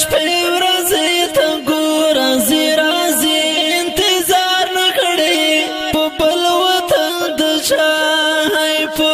شپې ورځې ته ګوره زی راځي انتظار نه کړې په بل وطن د چا په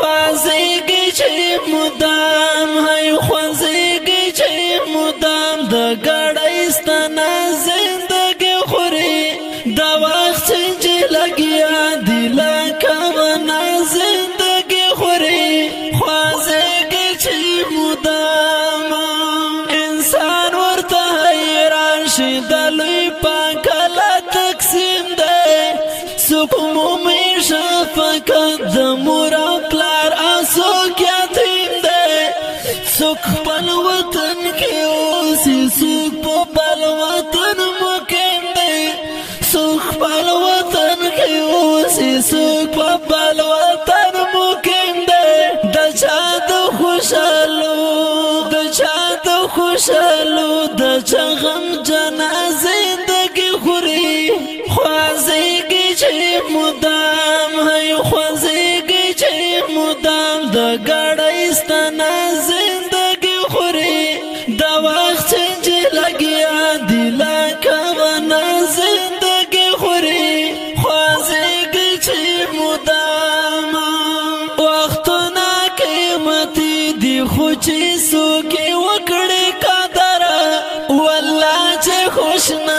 fazer. خپل وطن کې اوسې څوک په خپل وطن ممکن دی د چا د خوشالو د چا د خوشالو د چا غم جنازې دګي خوري خوازيږي چې مدام هي خوازيږي چې مدام د ګړ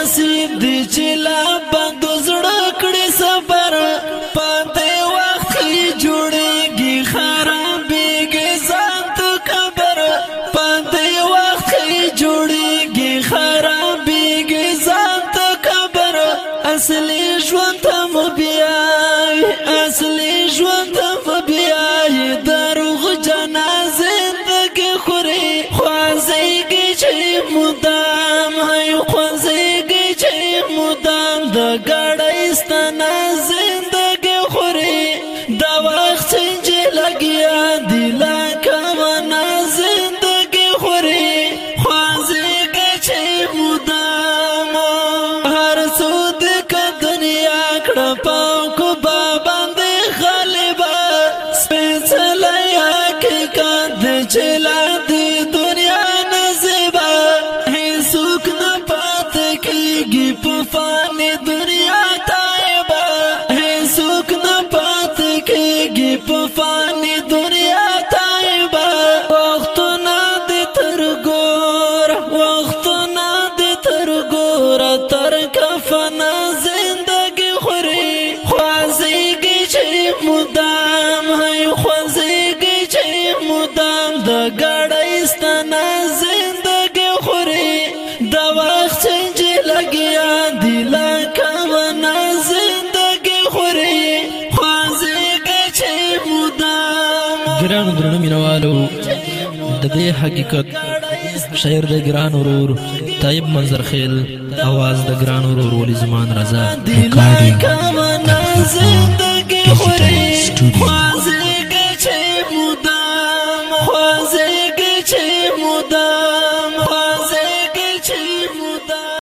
نصیب دی چې په فانې دنیا تایبا هیڅوک نه پات کېږي په فانې دنیا تایبا وختونه د تر ګور وختونه د تر ګور تر کفن زندګي خوري خوازيږي چې مدام د دې حقیقت شعر د ګران ورور طيب منظر خیل आवाज د ګران ورور ولي زمان رضا ریکارډینګ زندګي خوري